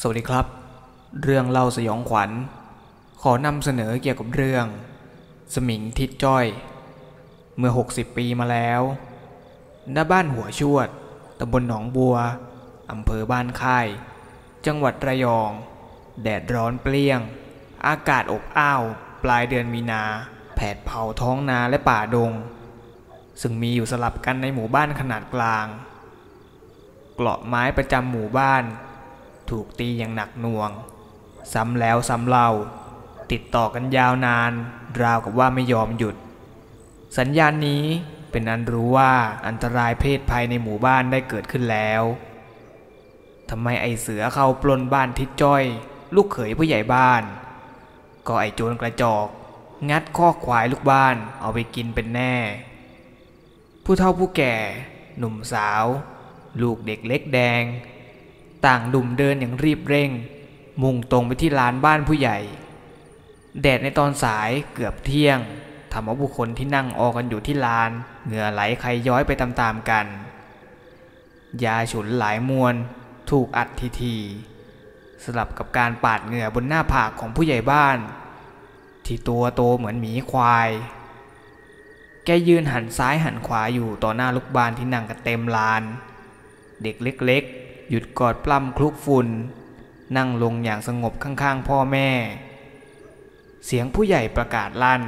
สวัสดีครับ เรื่องเล่าสยองขวัญ ขอนำเสนอเกี่ยวกับเรื่อง สมิงทิดจ้อย เมื่อ 60 ปีมาแล้ว ณ บ้านหัวชวดตำบลหนองบัวอำเภอบ้านค่าย จังหวัดระยอง แดดร้อนเปรี้ยง อากาศอบอ้าว ปลายเดือนมีนา แผดเผาท้องนาและป่าดง ซึ่งมีอยู่สลับกันในหมู่บ้านขนาดกลาง เกราะไม้ประจำหมู่บ้าน ถูกตีอย่างหนักหน่วง ซ้ำแล้วซ้ำเล่า ติดต่อกันยาวนาน ราวกับว่าไม่ยอมหยุด สัญญาณนี้เป็นอันรู้ว่าอันตรายเพศภัยในหมู่บ้านได้เกิดขึ้นแล้วทำไมไอเสือเข้าปล้นบ้านทิศจ้อย ลูกเขยผู้ใหญ่บ้าน ก็ไอโจรกระจอก งัดข้อควายลูกบ้านเอาไปกินเป็นแน่ ผู้เฒ่าผู้แก่ หนุ่มสาว ลูกเด็กเล็กแดง ต่างดุ่มเดินอย่างรีบเร่ง มุ่งตรงไปที่ลานบ้านผู้ใหญ่ แดดในตอนสายเกือบเที่ยงทำเอาบุคคลที่นั่งออกันอยู่ที่ลาน เหงื่อไหลใครย้อยไปตามๆกัน ยาฉุนหลายมวนถูกอัดทีทีๆสลับกับการปาดเหงื่อบนหน้าผากของผู้ใหญ่บ้าน ที่ตัวโตเหมือนหมีควาย แกยืนหันซ้ายหันขวาอยู่ต่อหน้าลูกบ้านที่นั่งกันเต็มลาน เด็กเล็กๆ หยุดกอดปล้ำคลุกฝุ่น นั่งลงอย่างสงบข้างๆพ่อแม่ เสียงผู้ใหญ่ประกาศลั่น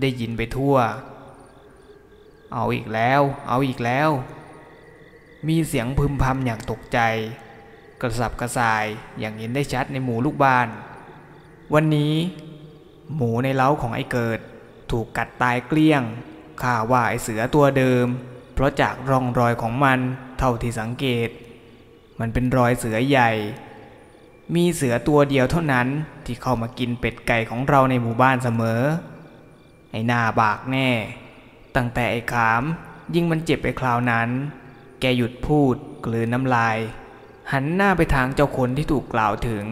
ได้ยินไปทั่ว เอาอีกแล้ว เอาอีกแล้ว มีเสียงพึมพำอย่างตกใจ กระสับกระส่ายอย่างเห็นได้ชัดในหมู่ลูกบ้าน วันนี้ หมูในเล้าของไอ้เกิด ถูกกัดตายเกลี้ยงข้าว่าไอ้เสือตัวเดิม เพราะจากร่องรอยของมันเท่าที่สังเกต มันเป็นรอยเสือใหญ่ มีเสือตัวเดียวเท่านั้นที่เข้ามากินเป็ดไก่ของเราในหมู่บ้านเสมอ ไอ้หน้าบากแน่ ตั้งแต่ไอ้ขามยิ่งมันเจ็บไปคราวนั้น แกหยุดพูดกลืนน้ำลาย หันหน้าไปทางเจ้าคนที่ถูกกล่าวถึง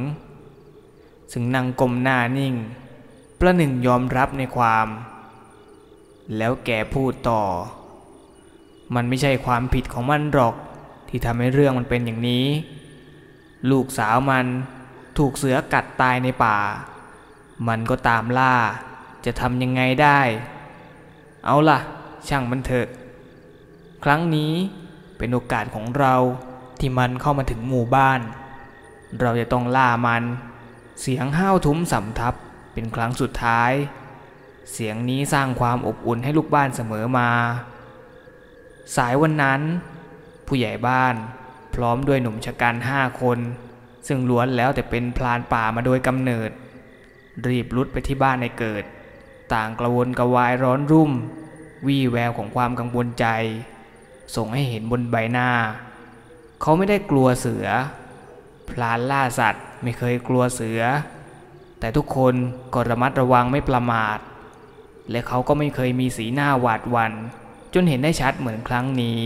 ซึ่งนั่งกลมหน้านิ่ง ประหนึ่งยอมรับในความ แล้วแกพูดต่อ มันไม่ใช่ความผิดของมันหรอก ที่ทำให้เรื่องมันเป็นอย่างนี้ ลูกสาวมันถูกเสือกัดตายในป่า มันก็ตามล่า จะทำยังไงได้ เอาล่ะ ช่างมันเถอะ ครั้งนี้เป็นโอกาสของเราที่มันเข้ามาถึงหมู่บ้าน เราจะต้องล่ามัน เสียงห้าวทุ้มสำทับเป็นครั้งสุดท้าย เสียงนี้สร้างความอบอุ่นให้ลูกบ้านเสมอมา สายวันนั้น ผู้ใหญ่บ้าน พร้อมด้วยหนุ่มชะกันห้าคน ซึ่งล้วนแล้วแต่เป็นพลานป่ามาโดยกำเนิด รีบรุดไปที่บ้านในเกิด ต่างกระวนกระวายร้อนรุ่ม วี่แววของความกังวลใจ ส่งให้เห็นบนใบหน้า เขาไม่ได้กลัวเสือ พลานล่าสัตว์ไม่เคยกลัวเสือ แต่ทุกคนก็ระมัดระวังไม่ประมาท และเขาก็ไม่เคยมีสีหน้าหวาดหวัน่นจนเห็นได้ชัดเหมือนครั้งนี้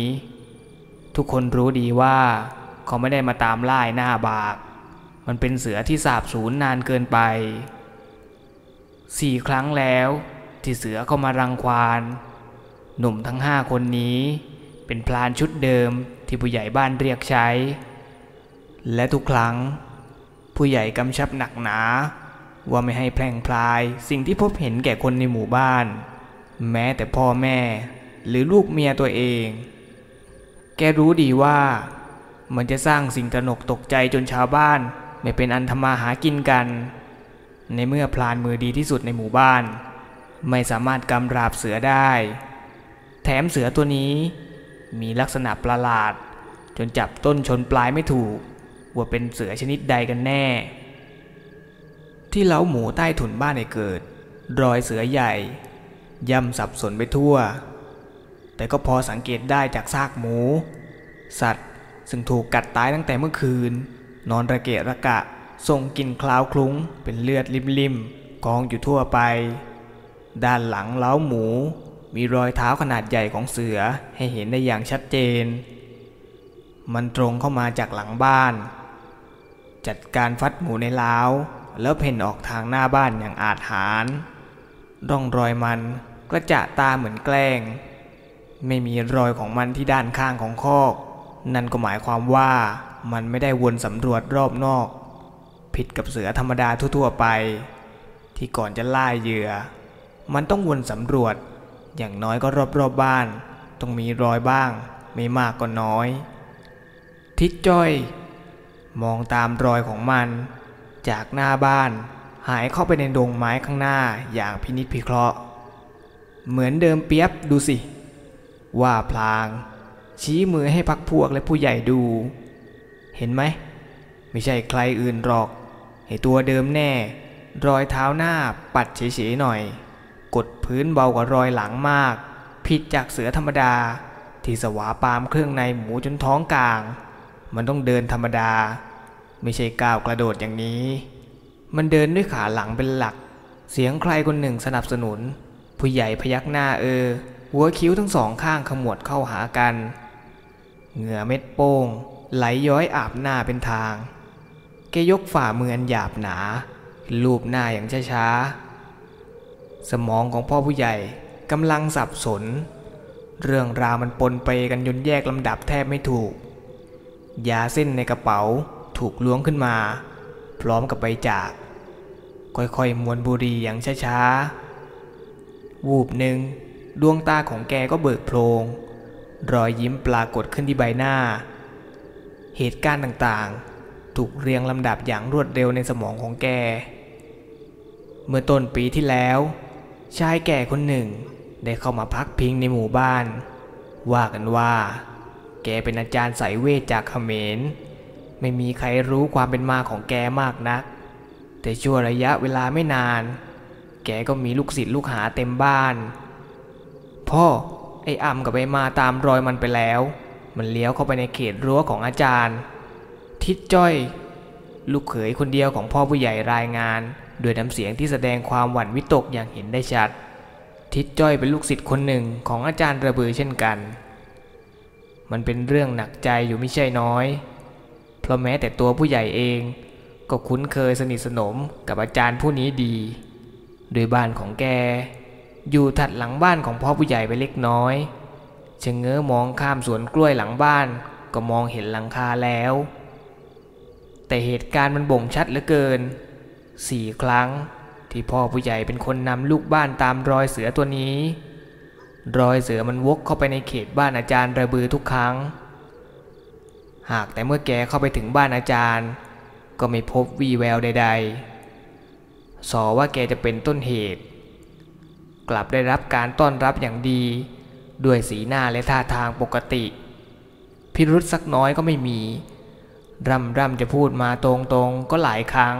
ทุกคนรู้ดีว่าเขาไม่ได้มาตามล่ายหน้าบาก มันเป็นเสือที่สาบสูญนานเกินไปสี่ครั้งแล้วที่เสือเข้ามารังควานหนุ่มทั้งห้าคนนี้ เป็นพลานชุดเดิมที่ผู้ใหญ่บ้านเรียกใช้ และทุกครั้ง ผู้ใหญ่กำชับหนักหนา ว่าไม่ให้แพร่งพลายสิ่งที่พบเห็นแก่คนในหมู่บ้าน แม้แต่พ่อแม่หรือลูกเมียตัวเอง แกรู้ดีว่า มันจะสร้างสิ่งตนกตกใจจนชาวบ้าน ไม่เป็นอันทำมาหากินกัน ในเมื่อพลานมือดีที่สุดในหมู่บ้าน ไม่สามารถกำราบเสือได้ แถมเสือตัวนี้มีลักษณะประหลาด จนจับต้นชนปลายไม่ถูก ว่าเป็นเสือชนิดใดกันแน่ ที่เล้าหมูใต้ถุนบ้านในเกิด รอยเสือใหญ่ ย่ำสับสนไปทั่ว แต่ก็พอสังเกตได้จากซากหมู สัตว์ ซึ่งถูกกัดตายตั้งแต่เมื่อคืน นอนระเกะระกะส่งกลิ่นคลาวคลุ้ง เป็นเลือดริมๆกองอยู่ทั่วไป ด้านหลังเล้าหมู มีรอยเท้าขนาดใหญ่ของเสือให้เห็นได้อย่างชัดเจน มันตรงเข้ามาจากหลังบ้าน จัดการฟัดหมูในเล้าแล้วเพ่นออกทางหน้าบ้านอย่างอาจหาร ร่องรอยมันก็จะตาเหมือนแกล้ง ไม่มีรอยของมันที่ด้านข้างของคอก นั่นก็หมายความว่ามันไม่ได้วนสำรวจรอบนอก ผิดกับเสือธรรมดาทั่วๆไป ที่ก่อนจะล่าเหยื่อ มันต้องวนสำรวจ อย่างน้อยก็รอบๆบบ้าน ต้องมีรอยบ้าง ไม่มากก็น้อย ทิศจ้อย มองตามรอยของมัน จากหน้าบ้าน หายเข้าไปในดงไม้ข้างหน้าอย่างพินิจพิเคราะห์ เหมือนเดิมเปียบดูสิ ว่าพลาง ชี้มือให้พักพวกและผู้ใหญ่ดู เห็นไหม ไม่ใช่ใครอื่นหรอกให้ตัวเดิมแน่ รอยเท้าหน้าปัดเฉยๆหน่อย กดพื้นเบากว่ารอยหลังมาก ผิดจากเสือธรรมดา ที่สวาปามเครื่องในหมูจนท้องกลาง มันต้องเดินธรรมดา ไม่ใช่ก้าวกระโดดอย่างนี้ มันเดินด้วยขาหลังเป็นหลัก เสียงใครคนหนึ่งสนับสนุน ผู้ใหญ่พยักหน้าเออ หัวคิ้วทั้งสองข้างขมวดเข้าหากัน เหงื่อเม็ดโป้ง ไหลย้อยอาบหน้าเป็นทาง แกยกฝ่ามืออันหยาบหนา ลูบหน้าอย่างช้าๆ สมองของพ่อผู้ใหญ่กำลังสับสน เรื่องราวมันปนไปกันจนแยกลำดับแทบไม่ถูก ยาเส้นในกระเป๋าถูกล้วงขึ้นมา พร้อมกับใบจาก ค่อยๆมวนบุหรี่อย่างช้าๆ วูบหนึ่ง ดวงตาของแกก็เบิกโพลงรอยยิ้มปรากฏขึ้นที่ใบหน้า เหตุการณ์ต่างๆ ถูกเรียงลำดับอย่างรวดเร็วในสมองของแก เมื่อต้นปีที่แล้ว ชายแก่คนหนึ่งได้เข้ามาพักพิงในหมู่บ้าน ว่ากันว่า แกเป็นอาจารย์สายเวทจากเขมร ไม่มีใครรู้ความเป็นมาของแกมากนัก แต่ชั่วระยะเวลาไม่นาน แกก็มีลูกศิษย์ลูกหาเต็มบ้าน พ่อ ไอ้อ่ำกับไอ้มาตามรอยมันไปแล้ว มันเลี้ยวเข้าไปในเขตรั้วของอาจารย์ ทิดจ้อย ลูกเขยคนเดียวของพ่อผู้ใหญ่รายงานด้วยน้ำเสียงที่แสดงความหวั่นวิตกอย่างเห็นได้ชัด ทิดจ้อยเป็นลูกศิษย์คนหนึ่งของอาจารย์ระเบือเช่นกัน มันเป็นเรื่องหนักใจอยู่ไม่ใช่น้อย เพราะแม้แต่ตัวผู้ใหญ่เองก็คุ้นเคยสนิทสนมกับอาจารย์ผู้นี้ดี โดยบ้านของแก อยู่ถัดหลังบ้านของพ่อผู้ใหญ่ไปเล็กน้อยชะเง้อมองข้ามสวนกล้วยหลังบ้านก็มองเห็นหลังคาแล้ว แต่เหตุการณ์มันบ่งชัดเหลือเกินสี่ครั้งที่พ่อผู้ใหญ่เป็นคนนำลูกบ้านตามรอยเสือตัวนี้ รอยเสือมันวกเข้าไปในเขตบ้านอาจารย์ระบือทุกครั้ง หากแต่เมื่อแกเข้าไปถึงบ้านอาจารย์ ก็ไม่พบวีแววใด ๆ สอว่าแกจะเป็นต้นเหตุ กลับได้รับการต้อนรับอย่างดี ด้วยสีหน้าและท่าทางปกติ พิรุษสักน้อยก็ไม่มี ร่ำร่ำจะพูดมาตรงๆ ก็หลายครั้ง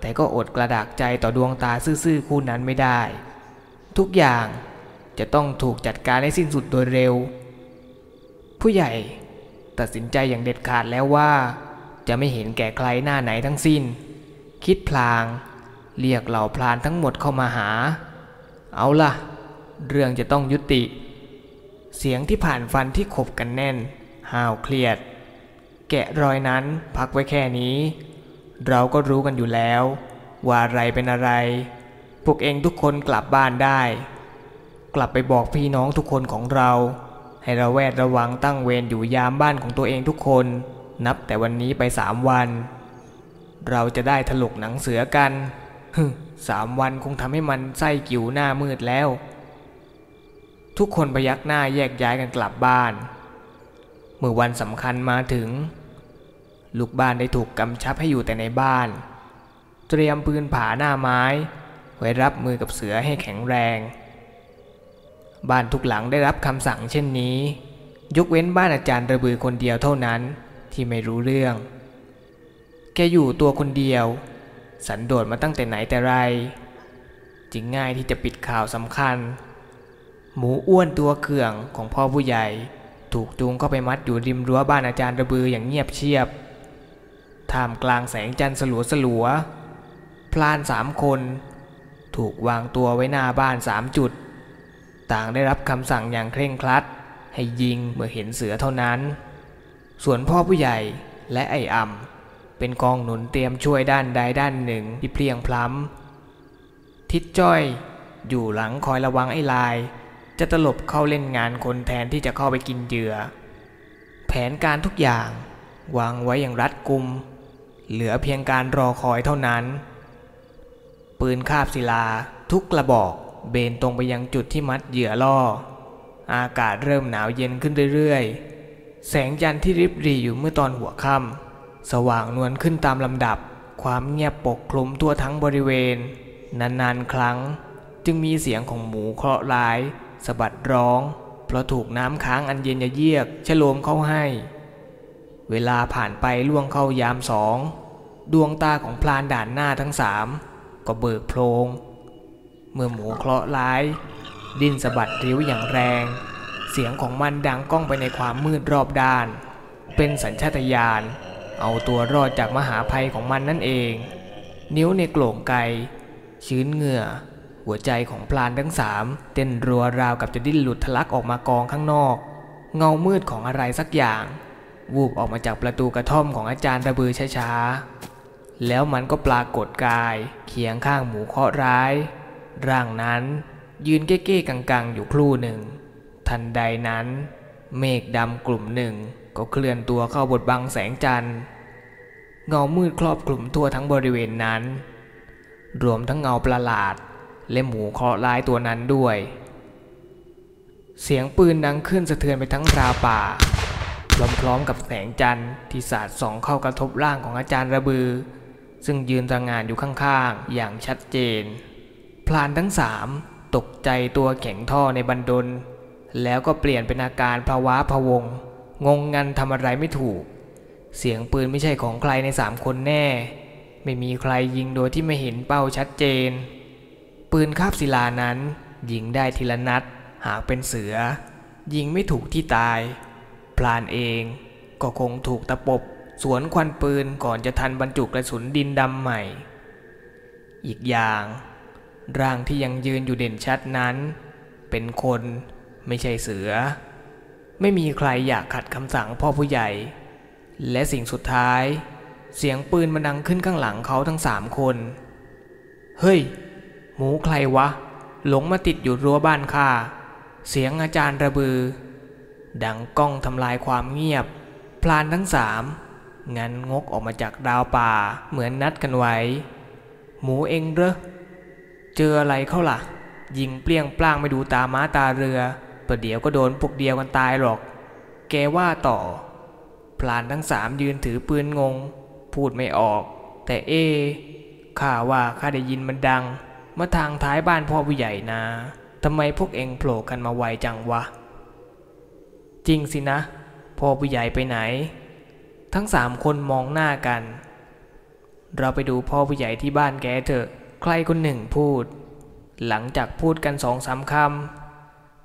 แต่ก็อดกระดากใจต่อดวงตาซื่อๆคู่นั้นไม่ได้ ทุกอย่างจะต้องถูกจัดการให้สิ้นสุดโดยเร็ว ผู้ใหญ่ตัดสินใจอย่างเด็ดขาดแล้วว่า จะไม่เห็นแก่ใครหน้าไหนทั้งสิ้น คิดพลาง เรียกเหล่าพลานทั้งหมดเข้ามาหา เอาล่ะ เรื่องจะต้องยุติ เสียงที่ผ่านฟันที่ขบกันแน่นห้าวเครียด แกะรอยนั้นพักไว้แค่นี้ เราก็รู้กันอยู่แล้ว ว่าอะไรเป็นอะไร พวกเองทุกคนกลับบ้านได้ กลับไปบอกพี่น้องทุกคนของเรา ให้ระแวดระวังตั้งเวรอยู่ยามบ้านของตัวเองทุกคน นับแต่วันนี้ไปสามวัน เราจะได้ถลกหนังเสือกันฮึ สามวันคงทำให้มันไส้กิ่วหน้ามืดแล้ว ทุกคนพยักหน้าแยกย้ายกันกลับบ้าน เมื่อวันสำคัญมาถึง ลูกบ้านได้ถูกกำชับให้อยู่แต่ในบ้าน เตรียมปืนผาหน้าไม้ ไว้รับมือกับเสือให้แข็งแรง บ้านทุกหลังได้รับคำสั่งเช่นนี้ ยกเว้นบ้านอาจารย์ระบือคนเดียวเท่านั้นที่ไม่รู้เรื่อง แกอยู่ตัวคนเดียว สันโดษมาตั้งแต่ไหนแต่ไร จึงง่ายที่จะปิดข่าวสำคัญ หมูอ้วนตัวเขื่องของพ่อผู้ใหญ่ ถูกจูงเข้าไปมัดอยู่ริมรั้วบ้านอาจารย์ระบืออย่างเงียบเชียบท่ามกลางแสงจันทร์สลัวสลัวพลานสามคน ถูกวางตัวไว้หน้าบ้านสามจุด ต่างได้รับคำสั่งอย่างเคร่งครัด ให้ยิงเมื่อเห็นเสือเท่านั้น ส่วนพ่อผู้ใหญ่และไอ้อ่ำ เป็นกองหนุนเตรียมช่วยด้านใดด้านหนึ่งที่เพลียงพล้ำทิดจ้อยอยู่หลังคอยระวังไอ้ลาย จะตลบเข้าเล่นงานคนแทนที่จะเข้าไปกินเหยื่อ แผนการทุกอย่างวางไว้อย่างรัดกุม เหลือเพียงการรอคอยเท่านั้น ปืนคาบศิลาทุกกระบอกเบนตรงไปยังจุดที่มัดเหยื่อล่อ อากาศเริ่มหนาวเย็นขึ้นเรื่อยๆ แสงจันทร์ที่ริบหรี่อยู่เมื่อตอนหัวค่ำ สว่างนวลขึ้นตามลำดับ ความเงียบปกคลุมทั่วทั้งบริเวณ นานๆ ครั้ง จึงมีเสียงของหมูเคราะห์ร้ายสะบัดร้อง เพราะถูกน้ำค้างอันเย็นเยือกชโลมเข้าให้ เวลาผ่านไปล่วงเข้ายามสอง ดวงตาของพลานด่านหน้าทั้งสามก็เบิกโพลงเมื่อหมูเคราะห์ร้าย ดิ้นสะบัดริ้วอย่างแรง เสียงของมันดังก้องไปในความมืดรอบด้าน เป็นสัญชาตญาณ เอาตัวรอดจากมหาภัยของมันนั่นเอง นิ้วในโกล่งไกชื้นเหงื่อ หัวใจของพลานทั้งสามเต้นรัวราวกับจะดิ้นหลุดทะลักออกมากองข้างนอก เงามืดของอะไรสักอย่าง วูบออกมาจากประตูกระท่อมของอาจารย์ระบือช้าๆ แล้วมันก็ปรากฏกายเคียงข้างหมูเคาะร้าย ร่างนั้นยืนเก้ๆกังๆ อยู่ครู่หนึ่ง ทันใดนั้น เมฆดำกลุ่มหนึ่งก็เคลื่อนตัวเข้าบดบังแสงจันทร์ เงามืดครอบคลุมทั่วทั้งบริเวณนั้น รวมทั้งเงาประหลาด และหมูเคราะห์ร้ายตัวนั้นด้วย เสียงปืนดังขึ้นสะเทือนไปทั้งราป่าพร้อมๆกับแสงจันทร์ที่สาดส่องเข้ากระทบร่างของอาจารย์ระบือ ซึ่งยืนตระงานอยู่ข้างๆ อย่างชัดเจน พลานทั้งสามตกใจตัวแข็งท่อในบันดล แล้วก็เปลี่ยนเป็นอาการภาวะพะวง งงงันทำอะไรไม่ถูก เสียงปืนไม่ใช่ของใครในสามคนแน่ ไม่มีใครยิงโดยที่ไม่เห็นเป้าชัดเจน ปืนคาบศิลานั้น ยิงได้ทีละนัด หากเป็นเสือ ยิงไม่ถูกที่ตาย พลานเองก็คงถูกตะปบ สวนควันปืนก่อนจะทันบรรจุกระสุนดินดำใหม่ อีกอย่าง ร่างที่ยังยืนอยู่เด่นชัดนั้น เป็นคน ไม่ใช่เสือ ไม่มีใครอยากขัดคำสั่งพ่อผู้ใหญ่ และสิ่งสุดท้าย เสียงปืนมันดังขึ้นข้างหลังเขาทั้งสามคน เฮ้ย หมูใครวะ หลงมาติดอยู่รั้วบ้านข้าเสียงอาจารย์ระบือ ดังก้องทำลายความเงียบ พลานทั้งสามงันงกออกมาจากดาวป่าเหมือนนัดกันไว้ หมูเองเหรอเจออะไรเข้าล่ะ ยิงเปลี่ยงปล้างไม่ดูตาม้าตาเรือ ประเดี๋ยวก็โดนพวกเดียวกันตายหรอก แกว่าต่อ พลานทั้งสามยืนถือปืนงง พูดไม่ออก แต่เอข้าว่าข้าได้ยินมันดังมาทางท้ายบ้านพ่อผู้ใหญ่นะทำไมพวกเองโผล่กันมาไวจังวะ จริงสินะ พ่อผู้ใหญ่ไปไหน ทั้งสามคนมองหน้ากัน เราไปดูพ่อผู้ใหญ่ที่บ้านแกเถอะ ใครคนหนึ่งพูด หลังจากพูดกันสองสามคำ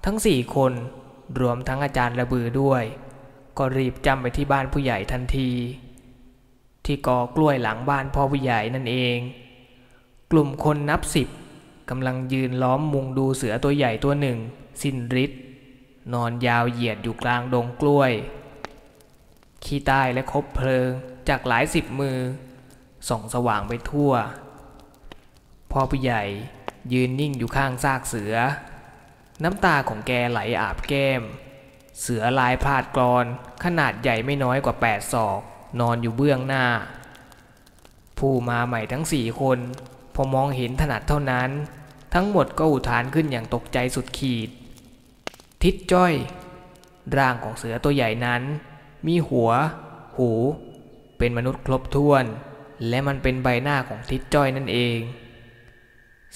ทั้งสี่คนรวมทั้งอาจารย์ระบือด้วย ก็รีบจำไปที่บ้านผู้ใหญ่ทันที ที่กอกล้วยหลังบ้านพ่อผู้ใหญ่นั่นเอง กลุ่มคนนับสิบกำลังยืนล้อมมุงดูเสือตัวใหญ่ตัวหนึ่ง สิ้นฤทธิ์นอนยาวเหยียดอยู่กลางดงกล้วย ขี้ใต้และคบเพลิงจากหลายสิบมือ ส่องสว่างไปทั่ว พ่อผู้ใหญ่ยืนนิ่งอยู่ข้างซากเสือ น้ำตาของแกไหลอาบแก้ม เสือลายพาดกรอน ขนาดใหญ่ไม่น้อยกว่าแปดศอก นอนอยู่เบื้องหน้า ผู้มาใหม่ทั้งสี่คน พอมองเห็นถนัดเท่านั้น ทั้งหมดก็อุทานขึ้นอย่างตกใจสุดขีด ทิดจ้อย ร่างของเสือตัวใหญ่นั้น มีหัว หู เป็นมนุษย์ครบถ้วน และมันเป็นใบหน้าของทิดจ้อยนั่นเอง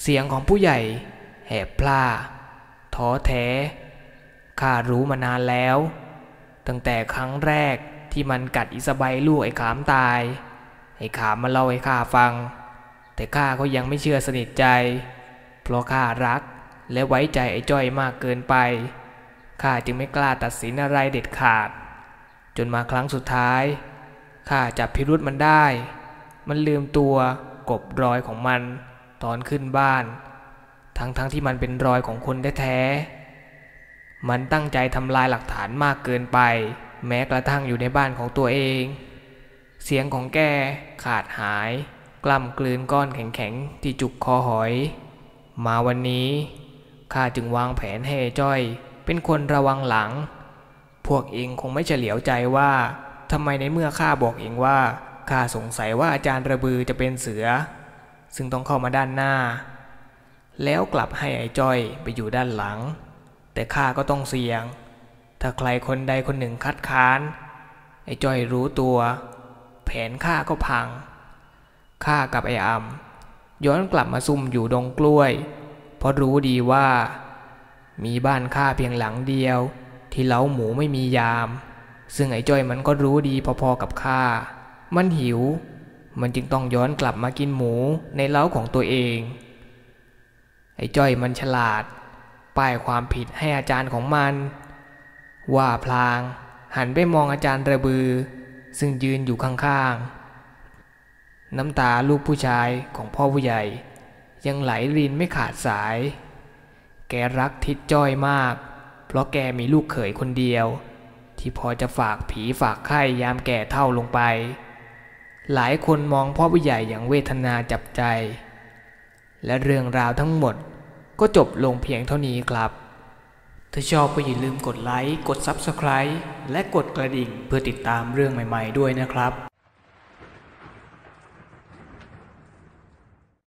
เสียงของผู้ใหญ่แหบพล่า ท้อแท้ข้ารู้มานานแล้ว ตั้งแต่ครั้งแรกที่มันกัดอิสบายลูกไอ้ขามตาย ไอ้ขามมาเล่าให้ข้าฟัง แต่ข้าก็ยังไม่เชื่อสนิทใจ เพราะข้ารักและไว้ใจไอ้จ้อยมากเกินไปข้าจึงไม่กล้าตัดสินอะไรเด็ดขาด จนมาครั้งสุดท้ายข้าจับพิรุษมันได้ มันลืมตัวกบรอยของมัน ตอนขึ้นบ้าน ทั้งๆทที่มันเป็นรอยของคนแท้ๆมันตั้งใจทำลายหลักฐานมากเกินไป แม้กระทั่งอยู่ในบ้านของตัวเอง เสียงของแกขาดหาย กล้ำกลืนก้อนแข็งๆ ที่จุกคอหอย มาวันนี้ข้าจึงวางแผนให้จ้อย เป็นคนระวังหลัง พวกเองคงไม่เฉลียวใจว่าทำไมในเมื่อข้าบอกเองว่าข้าสงสัยว่าอาจารย์ระบือจะเป็นเสือ ซึ่งต้องเข้ามาด้านหน้า แล้วกลับให้ไอ้จ้อยไปอยู่ด้านหลัง แต่ข้าก็ต้องเสี่ยง ถ้าใครคนใดคนหนึ่งคัดค้าน ไอ้จ้อยรู้ตัว แผนข้าก็พัง ข้ากับไอ้อำย้อนกลับมาซุ่มอยู่ดงกล้วย เพราะรู้ดีว่า มีบ้านข้าเพียงหลังเดียว ที่เล้าหมูไม่มียาม ซึ่งไอ้จ้อยมันก็รู้ดีพอๆกับข้า มันหิว มันจึงต้องย้อนกลับมากินหมูในเล้าของตัวเอง ไอ้จ้อยมันฉลาด ป้ายความผิดให้อาจารย์ของมัน ว่าพลางหันไปมองอาจารย์ระบือ ซึ่งยืนอยู่ข้างๆ น้ำตาลูกผู้ชายของพ่อผู้ใหญ่ ยังไหลรินไม่ขาดสาย แกรักทิดจ้อยมาก เพราะแกมีลูกเขยคนเดียว ที่พอจะฝากผีฝากไข่ยามแก่เท่าลงไป หลายคนมองพ่อผู้ใหญ่อย่างเวทนาจับใจ และเรื่องราวทั้งหมดก็จบลงเพียงเท่านี้ครับ ถ้าชอบก็อย่าลืมกดไลค์ กด Subscribe และกดกระดิ่งเพื่อติดตามเรื่องใหม่ ๆ ด้วยนะครับ